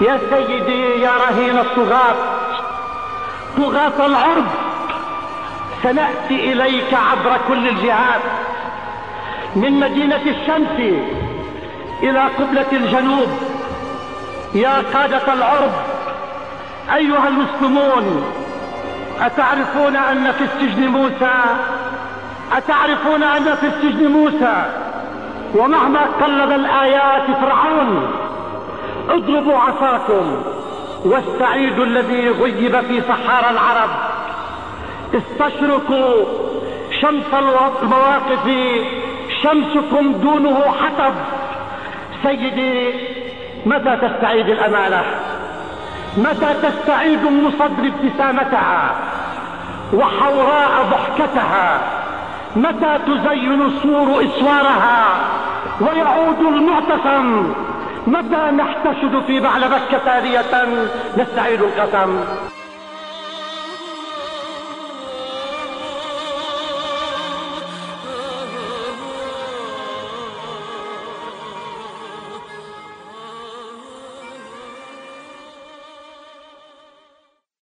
يا سيدي يا رهين الطغاة. طغاة العرب سنأتي إليك عبر كل الجهات من مدينة الشمس إلى قبلة الجنوب. يا قادة العرب أيها المسلمون أتعرفون أن في السجن موسى؟ أتعرفون أن في السجن موسى؟ ومهما قلب الآيات فرعون اضربوا عصاكم والسعيد الذي غيب في صحارى العرب. استشرقوا شمس المواقف شمسكم دونه حطب. سيدي متى تستعيد الأمانة؟ متى تستعيد ام صدر ابتسامتها وحوراء ضحكتها؟ متى تزين الصور إسوارها ويعود المعتصم متى نحتشد في بعلبك تالية نستعيد القسم.